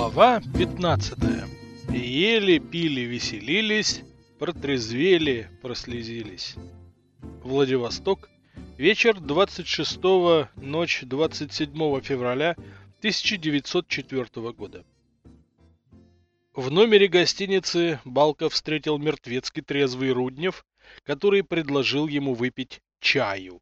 Глава 15. Ели, пили, веселились, протрезвели, прослезились. Владивосток. Вечер 26-го, ночь 27 февраля 1904 года. В номере гостиницы Балка встретил мертвецкий трезвый Руднев, который предложил ему выпить чаю.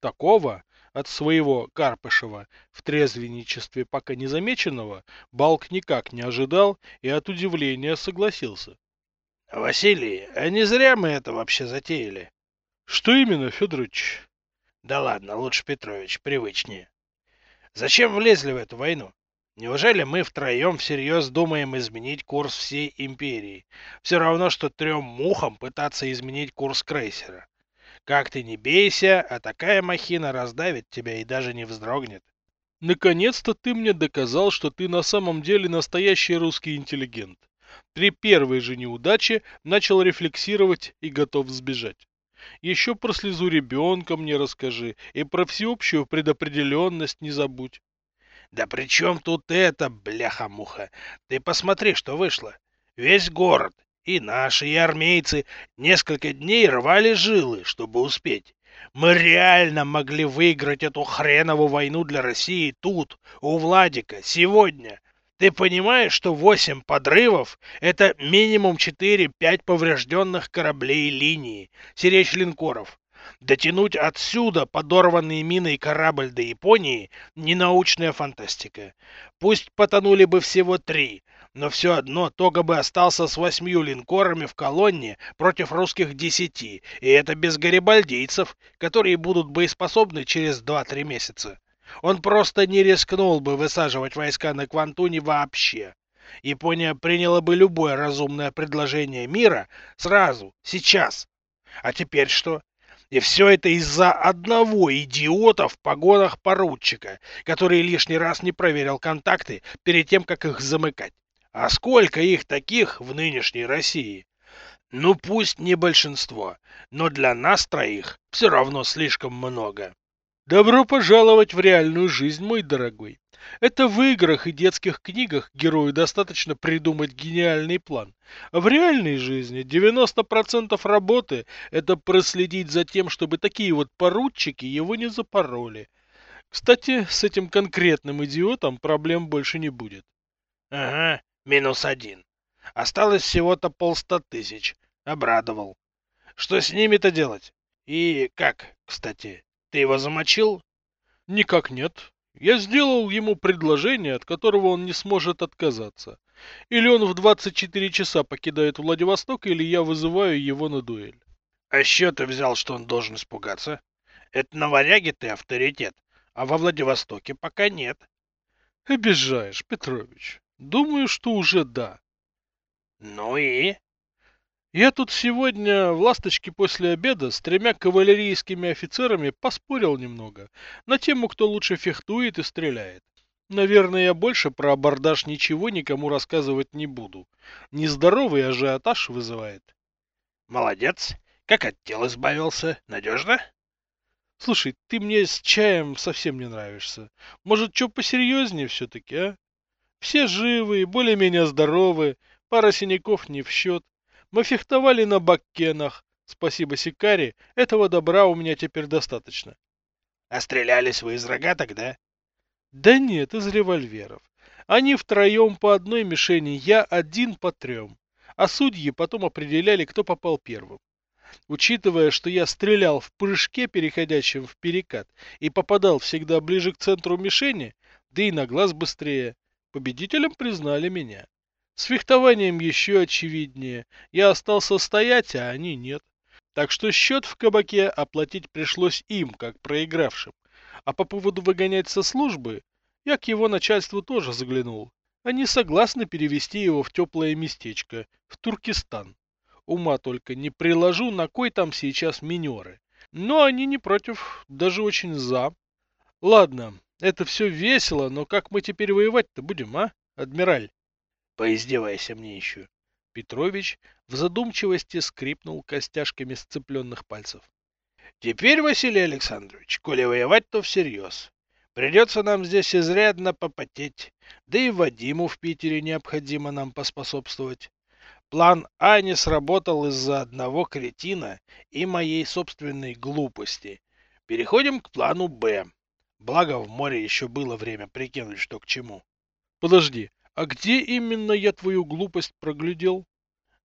Такого, от своего Карпышева в трезвенничестве пока незамеченного Балк никак не ожидал и от удивления согласился. — Василий, а не зря мы это вообще затеяли? — Что именно, Федорович? — Да ладно, лучше Петрович, привычнее. Зачем влезли в эту войну? Неужели мы втроем всерьез думаем изменить курс всей империи? Все равно, что трем мухам пытаться изменить курс крейсера. Как ты не бейся, а такая махина раздавит тебя и даже не вздрогнет. Наконец-то ты мне доказал, что ты на самом деле настоящий русский интеллигент. При первой же неудаче начал рефлексировать и готов сбежать. Еще про слезу ребенка мне расскажи и про всеобщую предопределенность не забудь. Да при чем тут это, бляха-муха? Ты посмотри, что вышло. Весь город, и наши, и армейцы несколько дней рвали жилы, чтобы успеть. Мы реально могли выиграть эту хреновую войну для России тут, у Владика, сегодня. Ты понимаешь, что 8 подрывов – это минимум 4-5 поврежденных кораблей линии, сиречь линкоров. Дотянуть отсюда подорванный миной корабль до Японии – ненаучная фантастика. Пусть потонули бы всего три – но все одно Тога бы остался с восьмью линкорами в колонне против русских десяти, и это без гарибальдийцев, которые будут боеспособны через два-три месяца. Он просто не рискнул бы высаживать войска на Квантуне вообще. Япония приняла бы любое разумное предложение мира сразу, сейчас. А теперь что? И все это из-за одного идиота в погонах поручика, который лишний раз не проверил контакты перед тем, как их замыкать. А сколько их таких в нынешней России? Ну пусть не большинство, но для нас троих все равно слишком много. Добро пожаловать в реальную жизнь, мой дорогой. Это в играх и детских книгах герою достаточно придумать гениальный план. А в реальной жизни 90% работы – это проследить за тем, чтобы такие вот поручики его не запороли. Кстати, с этим конкретным идиотом проблем больше не будет. Ага, Минус один. Осталось всего-то полста тысяч. Обрадовал. Что с ними-то делать? И как, кстати, ты его замочил? Никак нет. Я сделал ему предложение, от которого он не сможет отказаться. Или он в 24 часа покидает Владивосток, или я вызываю его на дуэль. А что ты взял, что он должен испугаться? Это на варяге ты авторитет, а во Владивостоке пока нет. Обижаешь, Петрович. Думаю, что уже да. Ну и? Я тут сегодня в «Ласточке» после обеда с тремя кавалерийскими офицерами поспорил немного на тему, кто лучше фехтует и стреляет. Наверное, я больше про абордаж ничего никому рассказывать не буду. Нездоровый ажиотаж вызывает. Молодец. Как от тела избавился? Надежно? Слушай, ты мне с чаем совсем не нравишься. Может, что посерьезнее все-таки, а? Все живы, более-менее здоровы, пара синяков не в счет. Мы фехтовали на баккенах. Спасибо Сикари, этого добра у меня теперь достаточно. А стрелялись вы из рогаток, да? Да нет, из револьверов. Они втроем по одной мишени, я один по трем. А судьи потом определяли, кто попал первым. Учитывая, что я стрелял в прыжке, переходящем в перекат, и попадал всегда ближе к центру мишени, да и на глаз быстрее, Победителем признали меня. С фехтованием еще очевиднее. Я остался стоять, а они нет. Так что счет в кабаке оплатить пришлось им, как проигравшим. А по поводу выгонять со службы, я к его начальству тоже заглянул. Они согласны перевести его в теплое местечко, в Туркестан. Ума только не приложу, на кой там сейчас минеры. Но они не против, даже очень за. Ладно, это все весело, но как мы теперь воевать-то будем, а, адмираль? Поиздевайся мне еще. Петрович в задумчивости скрипнул костяшками сцепленных пальцев. Теперь, Василий Александрович, коли воевать, то всерьез. Придется нам здесь изрядно попотеть, да и Вадиму в Питере необходимо нам поспособствовать. План А не сработал из-за одного кретина и моей собственной глупости. Переходим к плану Б. Благо в море еще было время прикинуть, что к чему. Подожди, а где именно я твою глупость проглядел?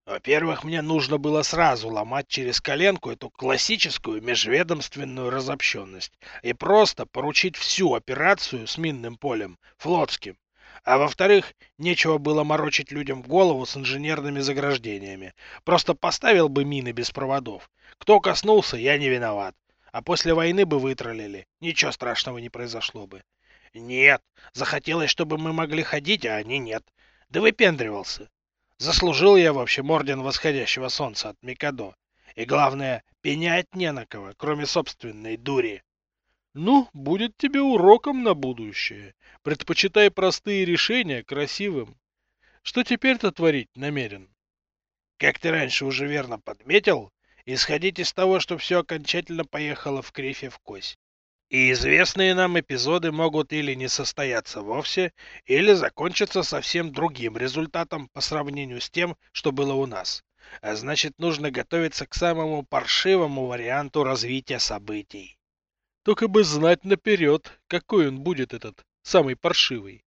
Во-первых, мне нужно было сразу ломать через коленку эту классическую межведомственную разобщенность и просто поручить всю операцию с минным полем флотским. А во-вторых, нечего было морочить людям голову с инженерными заграждениями. Просто поставил бы мины без проводов. Кто коснулся, я не виноват. А после войны бы вытроллили. Ничего страшного не произошло бы. Нет, захотелось, чтобы мы могли ходить, а они нет. Да выпендривался. Заслужил я, в общем, орден восходящего солнца от Микадо. И главное, пенять не на кого, кроме собственной дури. Ну, будет тебе уроком на будущее. Предпочитай простые решения красивым. Что теперь-то творить намерен? Как ты раньше уже верно подметил, исходить из того, что все окончательно поехало в крифе в кость. И известные нам эпизоды могут или не состояться вовсе, или закончиться совсем другим результатом по сравнению с тем, что было у нас. А значит, нужно готовиться к самому паршивому варианту развития событий. Только бы знать наперед, какой он будет этот самый паршивый.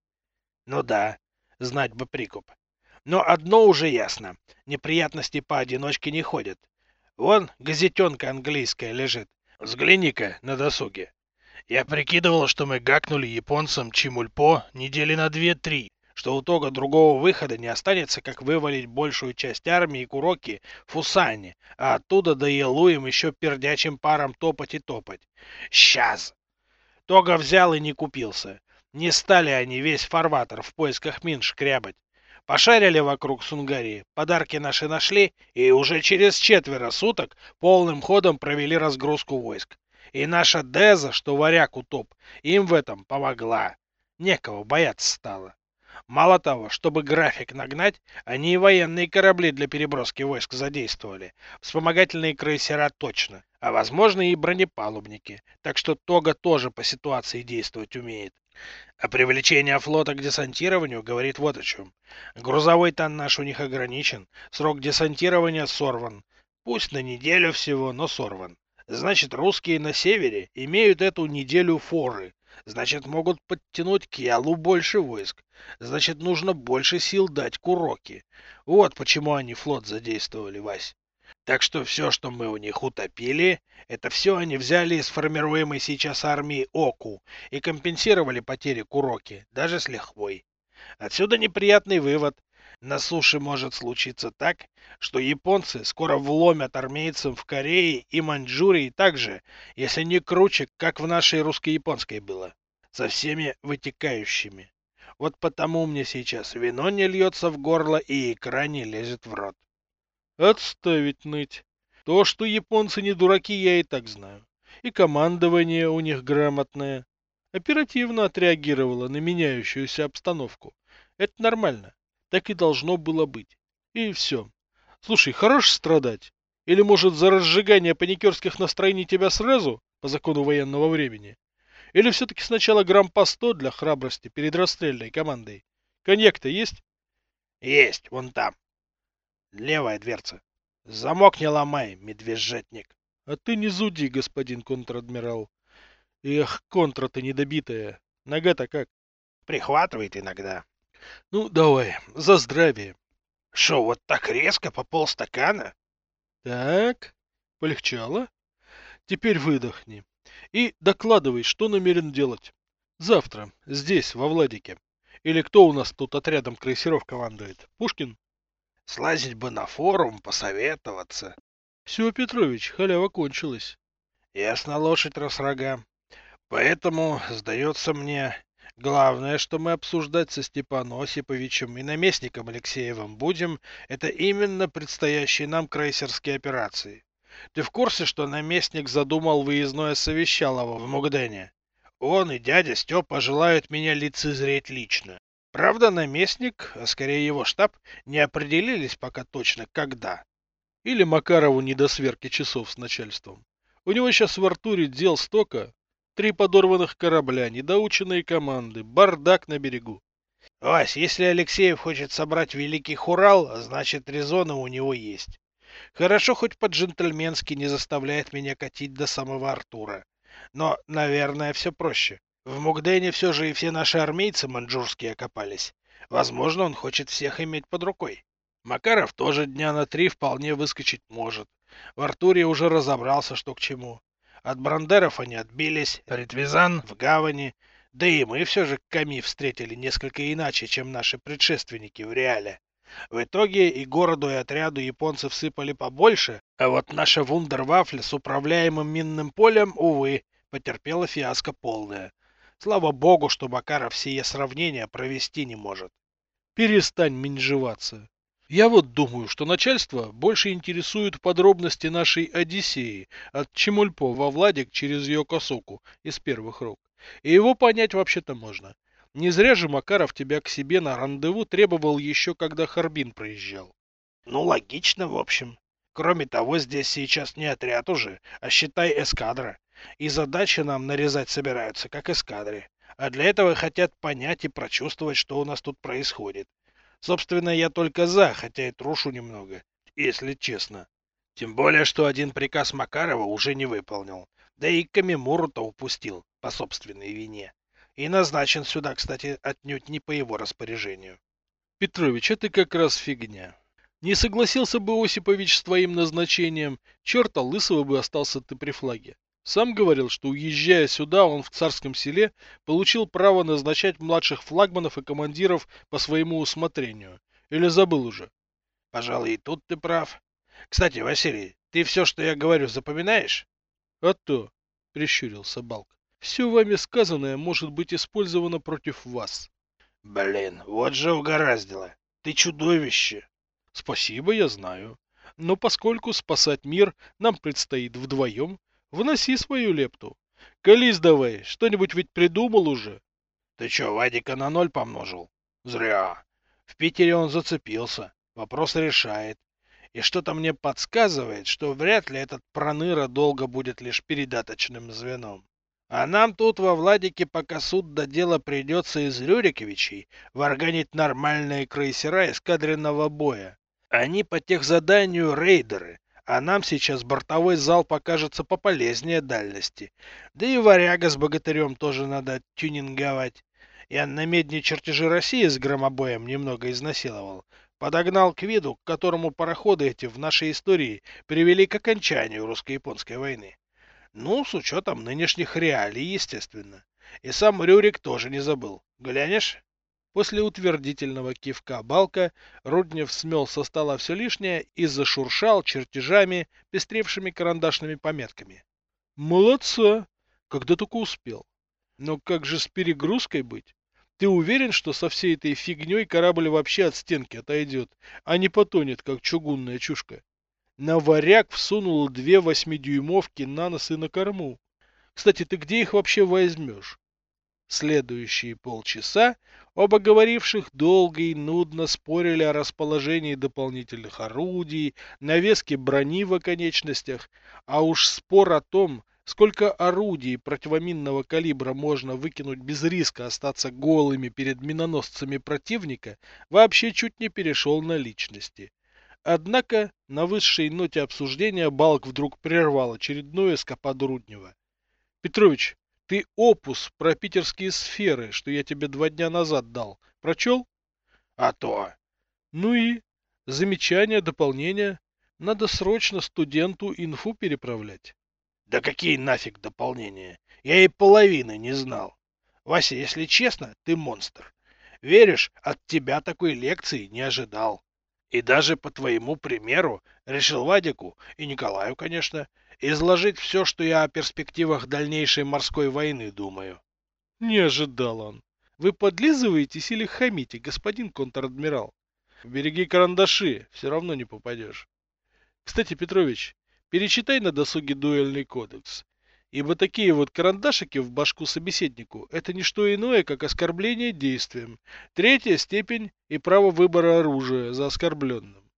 Ну да, знать бы прикуп. Но одно уже ясно. Неприятности поодиночке не ходят. Вон газетенка английская лежит. Взгляни-ка на досуге. Я прикидывал, что мы гакнули японцам Чимульпо недели на две-три, что у Тога другого выхода не останется, как вывалить большую часть армии Куроки в Фусане, а оттуда до Ялуем еще пердячим паром топать и топать. Сейчас! Тога взял и не купился. Не стали они весь фарватер в поисках мин шкрябать. Пошарили вокруг Сунгари, подарки наши нашли и уже через четверо суток полным ходом провели разгрузку войск. И наша Деза, что варяг утоп, им в этом помогла. Некого бояться стало. Мало того, чтобы график нагнать, они и военные корабли для переброски войск задействовали. Вспомогательные крейсера точно. А возможно и бронепалубники. Так что Тога тоже по ситуации действовать умеет. А привлечение флота к десантированию говорит вот о чем. Грузовой тоннаж у них ограничен, срок десантирования сорван. Пусть на неделю всего, но сорван. Значит, русские на севере имеют эту неделю форы. Значит, могут подтянуть к Ялу больше войск. Значит, нужно больше сил дать Куроки. Вот почему они флот задействовали, Вась. Так что все, что мы у них утопили, это все они взяли из формируемой сейчас армии Оку и компенсировали потери Куроки, даже с лихвой. Отсюда неприятный вывод. На суше может случиться так, что японцы скоро вломят армейцам в Корее и Маньчжурии так же, если не круче, как в нашей русско-японской было, со всеми вытекающими. Вот потому мне сейчас вино не льется в горло и икра не лезет в рот. Отставить ныть. То, что японцы не дураки, я и так знаю. И командование у них грамотное. Оперативно отреагировало на меняющуюся обстановку. Это нормально. Так и должно было быть. И все. Слушай, хорош страдать? Или, может, за разжигание паникерских настроений тебя сразу, по закону военного времени? Или все-таки сначала грамм по сто для храбрости перед расстрельной командой? Коньяк-то есть? Есть, вон там. Левая дверца. Замок не ломай, медвежатник. А ты не зуди, господин контр-адмирал. Эх, контра ты недобитая. Нога-то как? Прихватывает иногда. Ну, давай, за здравие. Шо, вот так резко по полстакана? Так, полегчало. Теперь выдохни. И докладывай, что намерен делать. Завтра, здесь, во Владике. Или кто у нас тут отрядом крейсеров командует? Пушкин? Слазить бы на форум, посоветоваться. Все, Петрович, халява кончилась. Ясно, лошадь росрога. Поэтому, сдается мне, Главное, что мы обсуждать со Степаном Осиповичем и наместником Алексеевым будем, это именно предстоящие нам крейсерские операции. Ты в курсе, что наместник задумал выездное совещалово в Мугдене? Он и дядя Степа желают меня лицезреть лично. Правда, наместник, а скорее его штаб, не определились пока точно, когда. Или Макарову не до сверки часов с начальством. У него сейчас в Артуре дел столько. Три подорванных корабля, недоученные команды, бардак на берегу. Вась, если Алексеев хочет собрать Великий Хурал, значит резона у него есть. Хорошо, хоть по-джентльменски не заставляет меня катить до самого Артура. Но, наверное, все проще. В Мугдене все же и все наши армейцы маньчжурские окопались. Возможно, он хочет всех иметь под рукой. Макаров тоже дня на три вполне выскочить может. В Артуре уже разобрался, что к чему. От Брандеров они отбились, Ритвизан в гавани, да и мы все же Ками встретили несколько иначе, чем наши предшественники в реале. В итоге и городу, и отряду японцев сыпали побольше, а вот наша вундервафля с управляемым минным полем, увы, потерпела фиаско полное. Слава богу, что Макаров сие сравнения провести не может. Перестань меньжеваться. Я вот думаю, что начальство больше интересует подробности нашей Одиссеи от Чемульпо во Владик через ее косоку из первых рук. И его понять вообще-то можно. Не зря же Макаров тебя к себе на рандеву требовал еще, когда Харбин проезжал. Ну, логично, в общем. Кроме того, здесь сейчас не отряд уже, а считай эскадра. И задачи нам нарезать собираются, как эскадре. А для этого хотят понять и прочувствовать, что у нас тут происходит. Собственно, я только за, хотя и трушу немного, если честно. Тем более, что один приказ Макарова уже не выполнил. Да и Камимуру-то упустил по собственной вине. И назначен сюда, кстати, отнюдь не по его распоряжению. Петрович, это как раз фигня. Не согласился бы Осипович с твоим назначением, черта лысого бы остался ты при флаге. Сам говорил, что уезжая сюда, он в царском селе получил право назначать младших флагманов и командиров по своему усмотрению. Или забыл уже? Пожалуй, и тут ты прав. Кстати, Василий, ты все, что я говорю, запоминаешь? А то, прищурился Балк. Все вами сказанное может быть использовано против вас. Блин, вот же угораздило. Ты чудовище. Спасибо, я знаю. Но поскольку спасать мир нам предстоит вдвоем, Вноси свою лепту. Колись давай, что-нибудь ведь придумал уже. Ты чё, Вадика на ноль помножил? Зря. В Питере он зацепился. Вопрос решает. И что-то мне подсказывает, что вряд ли этот проныра долго будет лишь передаточным звеном. А нам тут во Владике, пока суд до дела придется из Рюриковичей, варганить нормальные крейсера эскадренного боя. Они по тех заданию рейдеры, а нам сейчас бортовой зал покажется пополезнее дальности. Да и варяга с богатырем тоже надо тюнинговать. Я на медне чертежи России с громобоем немного изнасиловал. Подогнал к виду, к которому пароходы эти в нашей истории привели к окончанию русско-японской войны. Ну, с учетом нынешних реалий, естественно. И сам Рюрик тоже не забыл. Глянешь? После утвердительного кивка Балка Руднев смел со стола все лишнее и зашуршал чертежами, пестревшими карандашными пометками. Молодца! Когда только успел. Но как же с перегрузкой быть? Ты уверен, что со всей этой фигней корабль вообще от стенки отойдет, а не потонет, как чугунная чушка? На варяг всунул две восьмидюймовки на нос и на корму. Кстати, ты где их вообще возьмешь? Следующие полчаса оба говоривших долго и нудно спорили о расположении дополнительных орудий, навеске брони в оконечностях, а уж спор о том, сколько орудий противоминного калибра можно выкинуть без риска остаться голыми перед миноносцами противника, вообще чуть не перешел на личности. Однако на высшей ноте обсуждения Балк вдруг прервал очередную эскападу Руднева. Петрович, ты опус про питерские сферы, что я тебе два дня назад дал, прочел? А то. Ну и? Замечания, дополнения? Надо срочно студенту инфу переправлять. Да какие нафиг дополнения? Я и половины не знал. Вася, если честно, ты монстр. Веришь, от тебя такой лекции не ожидал. И даже по твоему примеру решил Вадику, и Николаю, конечно, изложить все, что я о перспективах дальнейшей морской войны думаю. Не ожидал он. Вы подлизываетесь или хамите, господин контр-адмирал? Береги карандаши, все равно не попадешь. Кстати, Петрович, перечитай на досуге дуэльный кодекс. Ибо такие вот карандашики в башку собеседнику – это не что иное, как оскорбление действием, третья степень и право выбора оружия за оскорбленным.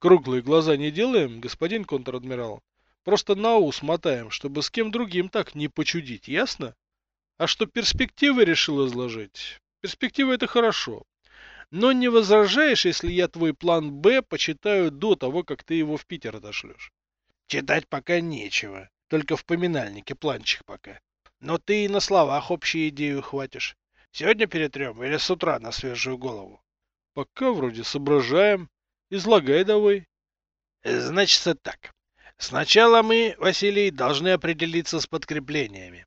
Круглые глаза не делаем, господин контр-адмирал? Просто на ус мотаем, чтобы с кем другим так не почудить, ясно? А что перспективы решил изложить? Перспективы это хорошо. Но не возражаешь, если я твой план «Б» почитаю до того, как ты его в Питер отошлешь? Читать пока нечего. Только в поминальнике планчик пока. Но ты и на словах общую идею хватишь. Сегодня перетрем или с утра на свежую голову? Пока вроде соображаем. Излагай давай. Значится так. Сначала мы, Василий, должны определиться с подкреплениями.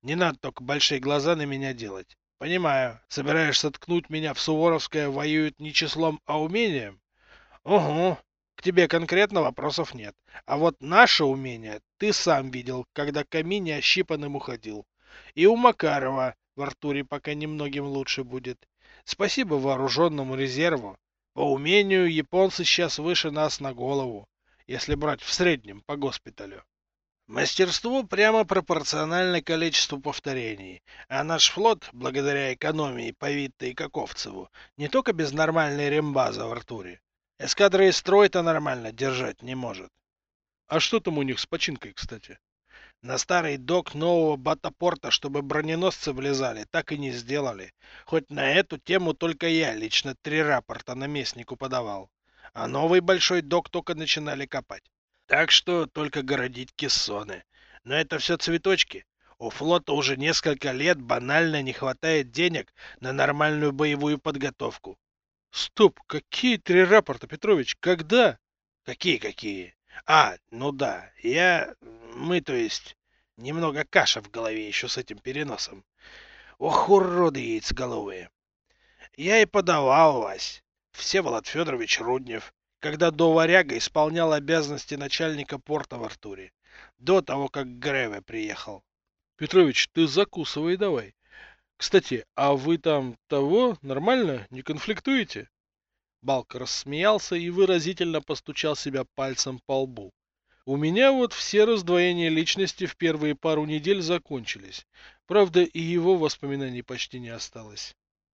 Не надо только большие глаза на меня делать. Понимаю, собираешься ткнуть меня в Суворовское воюют не числом, а умением? Угу, к тебе конкретно вопросов нет. А вот наше умение ты сам видел, когда камень ощипанным уходил. И у Макарова в Артуре пока немногим лучше будет. Спасибо вооруженному резерву. По умению японцы сейчас выше нас на голову, если брать в среднем по госпиталю. Мастерство прямо пропорционально количеству повторений, а наш флот, благодаря экономии по Витте и Каковцеву, не только без нормальной рембаза в Артуре, эскадры и строй-то нормально держать не может. А что там у них с починкой, кстати? На старый док нового батапорта, чтобы броненосцы влезали, так и не сделали. Хоть на эту тему только я лично три рапорта наместнику подавал. А новый большой док только начинали копать. Так что только городить кессоны. Но это все цветочки. У флота уже несколько лет банально не хватает денег на нормальную боевую подготовку. Стоп, какие три рапорта, Петрович? Когда? Какие-какие? А, ну да, я... Мы, то есть... Немного каша в голове еще с этим переносом. Ох, уроды яйцеголовые. Я и подавал, Вась. Всеволод Федорович Руднев когда до варяга исполнял обязанности начальника порта в Артуре, до того, как Греве приехал. Петрович, ты закусывай давай. Кстати, а вы там того нормально не конфликтуете? Балка рассмеялся и выразительно постучал себя пальцем по лбу. У меня вот все раздвоения личности в первые пару недель закончились. Правда, и его воспоминаний почти не осталось.